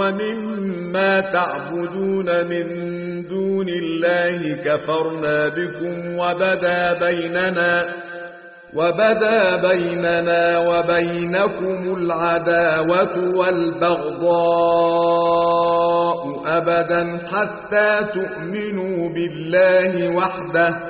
ومما تعبدون من دون الله كفرنا بكم وبدا بيننا وبدا بيننا وبينكم العداوة والبغضاء أبدا حتى تؤمنوا بالله وحده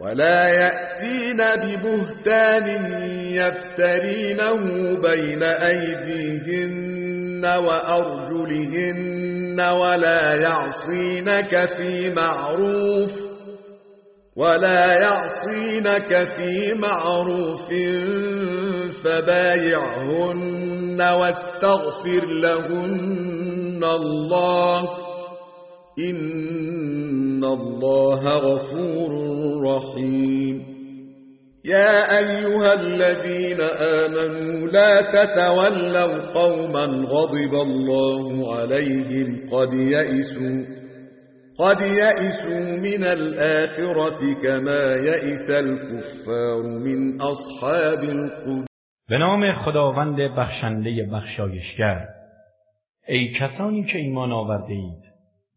ولا يأتين ببهتان يفترينه بين أيديهن وأرجلهن ولا يعصينك في معروف ولا يعصينك في معروف فبايعهن واستغفر لهن الله إن الله غفور رحيم يا أيها الذين آمنوا لا تتولوا قوما غضب الله عليهم قد يئسوا قد يئسوا من الآخرة كما يئس الكفار من أصحاب القدر به نام خداوند بخشنده بخشایشگر. ای کسانی که ایمان آورده اید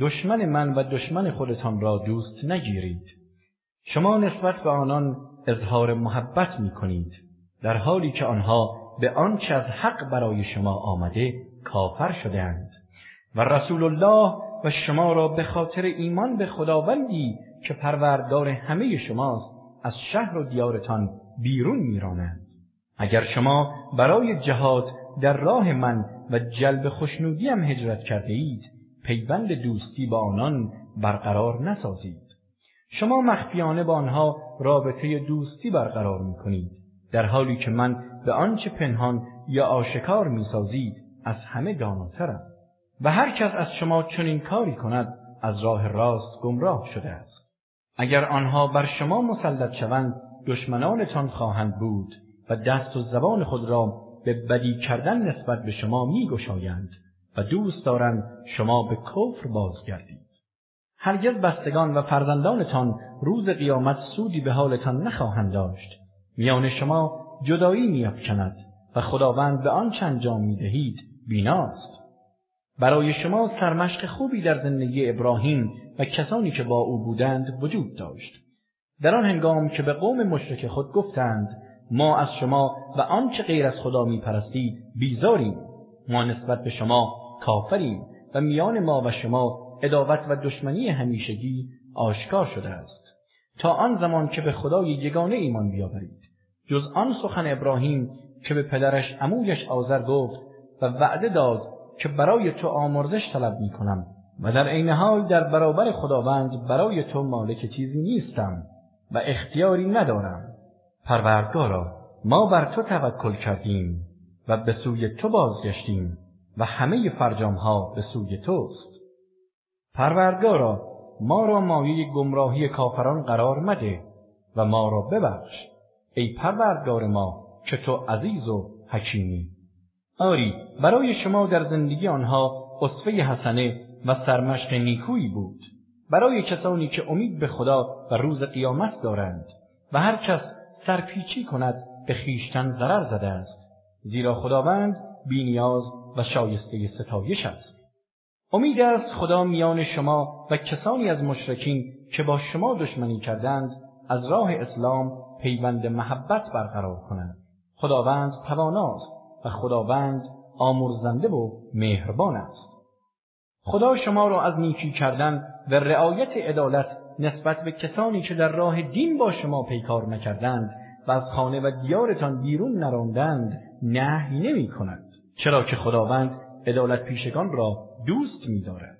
دشمن من و دشمن خودتان را دوست نگیرید. شما نسبت به آنان اظهار محبت می کنید در حالی که آنها به آنچه از حق برای شما آمده کافر شدهاند. و رسول الله و شما را به خاطر ایمان به خداوندی که پروردگار همه شماست از شهر و دیارتان بیرون میرانند. اگر شما برای جهاد در راه من و جلب خوشنودیم هجرت کرده اید پیوند دوستی با آنان برقرار نسازید. شما مخفیانه با آنها رابطه دوستی برقرار می کنید در حالی که من به آنچه پنهان یا آشکار می سازید از همه داناترم. و هر کس از شما چنین کاری کند از راه راست گمراه شده است. اگر آنها بر شما مسلط شوند دشمنانتان خواهند بود و دست و زبان خود را به بدی کردن نسبت به شما می گشایند و دوست دارند شما به کفر بازگردید. هرگز بستگان و فرزندانتان روز قیامت سودی به حالتان نخواهند داشت. میان شما جدایی میافکند و خداوند به آنچه انجام می‌دهید بیناست. برای شما سرمشق خوبی در زندگی ابراهیم و کسانی که با او بودند وجود داشت. در آن هنگام که به قوم مشرک خود گفتند ما از شما و آنچه غیر از خدا میپرستید بیزاریم ما نسبت به شما کافریم و میان ما و شما عداوت و دشمنی همیشگی آشکار شده است. تا آن زمان که به خدای یگانه ایمان بیاورید. جز آن سخن ابراهیم که به پدرش عمویش آذر گفت و وعده داد که برای تو آمرزش طلب می کنم و در عین حال در برابر خداوند برای تو مالک چیزی نیستم و اختیاری ندارم. پروردگارا ما بر تو توکل کردیم و به سوی تو بازگشتیم. و همه فرجام ها به سوی توست. پروردگارا ما را مایه گمراهی کافران قرار مده و ما را ببخش. ای پروردگار ما که تو عزیز و حکیمی. آری برای شما در زندگی آنها اسوه حسنه و سرمشق نیکویی بود. برای کسانی که امید به خدا و روز قیامت دارند و هر کس سرپیچی کند به خویشتن ضرر زده است. زیرا خداوند بینیاز و شایسته ستایش است. امید است خدا میان شما و کسانی از مشرکین که با شما دشمنی کردند از راه اسلام پیوند محبت برقرار کنند. خداوند تواناست و خداوند آمرزنده و مهربان است. خدا شما را از نیکی کردن و رعایت عدالت نسبت به کسانی که در راه دین با شما پیکار نکردند و از خانه و دیارتان بیرون نراندند نهی نمی کند. چرا که خداوند عدالت پیشگان را دوست می دارد.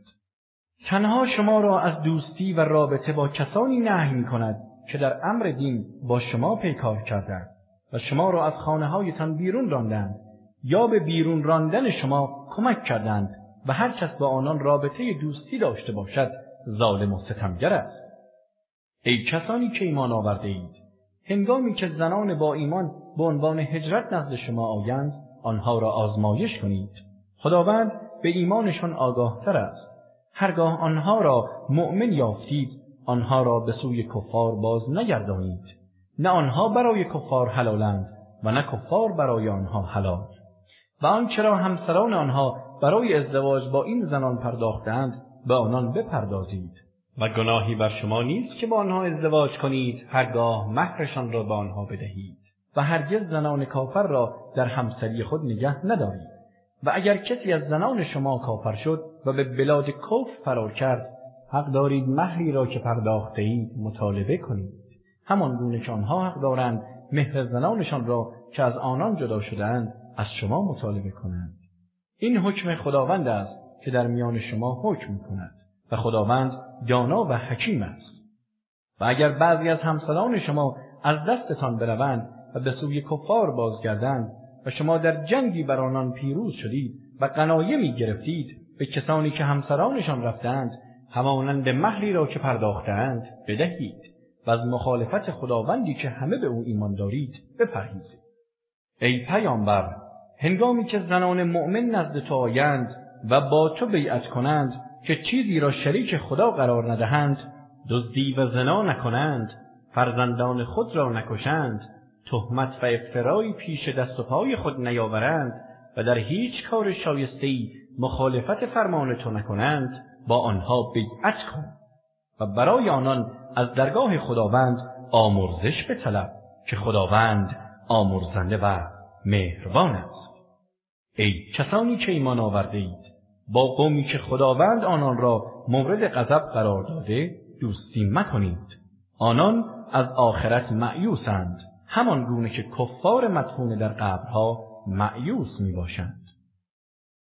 تنها شما را از دوستی و رابطه با کسانی نهی می کند که در امر دین با شما پیکار کردند و شما را از خانه هایتان بیرون راندند یا به بیرون راندن شما کمک کردند و هر کس با آنان رابطه دوستی داشته باشد ظالم و ستمگر است ای کسانی که ایمان آورده اید هنگامی که زنان با ایمان به عنوان هجرت نزد شما آیند آنها را آزمایش کنید. خداوند به ایمانشان آگاهتر است. هرگاه آنها را مؤمن یافتید آنها را به سوی کفار باز نگردانید. نه آنها برای کفار حلالند و نه کفار برای آنها حلال. و آنچه را همسران آنها برای ازدواج با این زنان پرداختند به آنان بپردازید. و گناهی بر شما نیست که با آنها ازدواج کنید هرگاه مهرشان را به آنها بدهید. و هرگز زنان کافر را در همسری خود نگه ندارید. و اگر کسی از زنان شما کافر شد و به بلاد کفر فرار کرد حق دارید مهری را که پرداخته اید مطالبه کنید. همان گونه که آنها حق دارند مهر زنانشان را که از آنان جدا شدهاند از شما مطالبه کنند. این حکم خداوند است که در میان شما حکم کند و خداوند دانا و حکیم است. و اگر بعضی از همسران شما از دستتان بروند و به سوی کفار بازگردند و شما در جنگی بر آنان پیروز شدید و غنایمی گرفتید به کسانی که همسرانشان رفتند همانند مهری را که پرداختند بدهید و از مخالفت خداوندی که همه به او ایمان دارید بپرهیزید. ای پیامبر هنگامی که زنان مؤمن نزد تو آیند و با تو بیعت کنند که چیزی را شریک خدا قرار ندهند دزدی و زنا نکنند فرزندان خود را نکشند تهمت و افترایی پیش دست و پای خود نیاورند و در هیچ کار شایستهی مخالفت فرمان تو نکنند با آنها بیعت کن و برای آنان از درگاه خداوند آمرزش بطلب که خداوند آمرزنده و مهربان است. ای کسانی که ایمان آورده اید با قومی که خداوند آنان را مورد غضب قرار داده دوستی مکنید. آنان از آخرت مأیوسند همان گونه که کفار مدفون در قبرها مأیوس می باشند